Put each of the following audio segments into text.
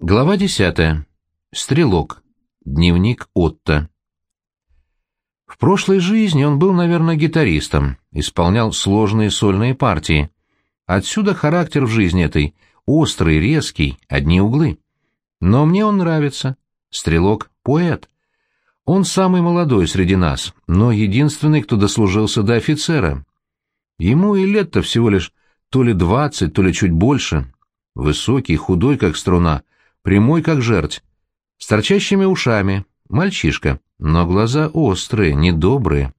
Глава десятая. Стрелок. Дневник Отто. В прошлой жизни он был, наверное, гитаристом, исполнял сложные сольные партии. Отсюда характер в жизни этой острый, резкий, одни углы. Но мне он нравится. Стрелок — поэт. Он самый молодой среди нас, но единственный, кто дослужился до офицера. Ему и лет-то всего лишь то ли двадцать, то ли чуть больше. Высокий, худой, как струна, прямой, как жерть, с торчащими ушами, мальчишка, но глаза острые, недобрые.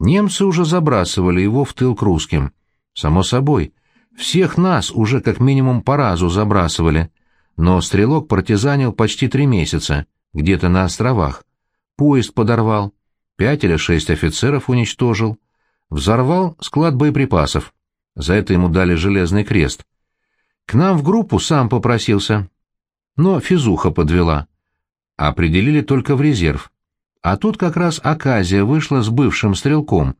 Немцы уже забрасывали его в тыл к русским. Само собой, всех нас уже как минимум по разу забрасывали, но стрелок партизанил почти три месяца, где-то на островах. Поезд подорвал, пять или шесть офицеров уничтожил, взорвал склад боеприпасов. За это ему дали железный крест. К нам в группу сам попросился, но физуха подвела. Определили только в резерв. А тут как раз оказия вышла с бывшим стрелком,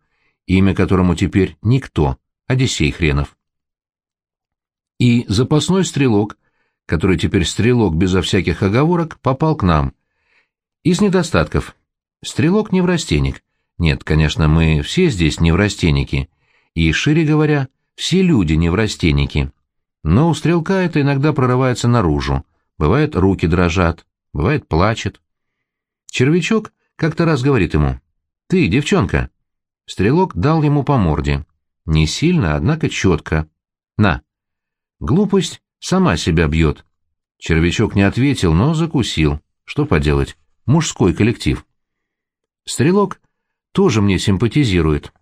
имя которому теперь никто, Одиссей Хренов. И запасной стрелок, который теперь стрелок безо всяких оговорок, попал к нам. Из недостатков. Стрелок не неврастенник. Нет, конечно, мы все здесь не неврастенники. И, шире говоря, все люди не неврастенники. Но у стрелка это иногда прорывается наружу. Бывает, руки дрожат, бывает, плачет. Червячок как-то раз говорит ему, «Ты, девчонка!» Стрелок дал ему по морде. Не сильно, однако четко. «На!» Глупость сама себя бьет. Червячок не ответил, но закусил. Что поделать? Мужской коллектив. Стрелок тоже мне симпатизирует.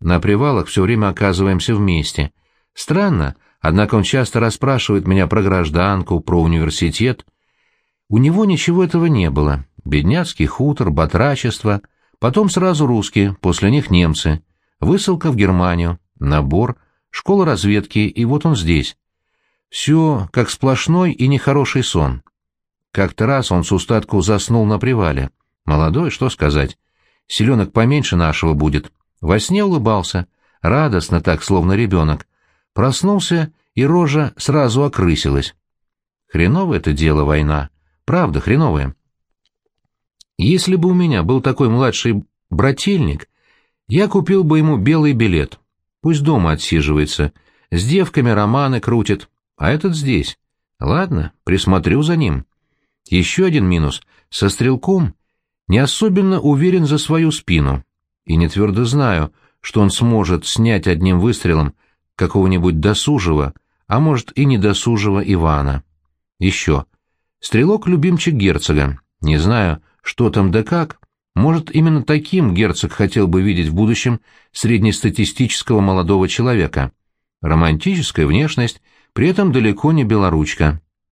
На привалах все время оказываемся вместе. Странно, однако он часто расспрашивает меня про гражданку, про университет. У него ничего этого не было. Бедняцкий хутор, батрачество, потом сразу русские, после них немцы, высылка в Германию, набор, школа разведки, и вот он здесь. Все как сплошной и нехороший сон. Как-то раз он с устатку заснул на привале. Молодой, что сказать. Селенок поменьше нашего будет. Во сне улыбался, радостно так, словно ребенок. Проснулся, и рожа сразу окрысилась. Хреновое это дело война. Правда, хреновое. Если бы у меня был такой младший брательник, я купил бы ему белый билет. Пусть дома отсиживается, с девками романы крутит, а этот здесь. Ладно, присмотрю за ним. Еще один минус. Со стрелком не особенно уверен за свою спину. И не твердо знаю, что он сможет снять одним выстрелом какого-нибудь досужего, а может и недосужего Ивана. Еще. Стрелок — любимчик герцога. Не знаю, что там да как. Может, именно таким герцог хотел бы видеть в будущем среднестатистического молодого человека. Романтическая внешность, при этом далеко не белоручка.